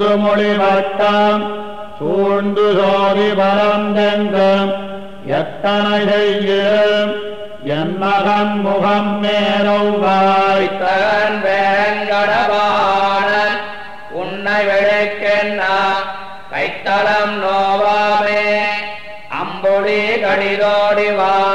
சுத்துமொழி வட்டம் சூழ்ந்து சோதி பரந்தெங்கும் எத்தனை செய்கிறோம் என் மகன் முகம் மேலவாய் தகன் வேங்கடவாணன் உன்னை விளைக்கென்னா கைத்தளம் நோவாமே. அம்புலி கடிதோடிவார்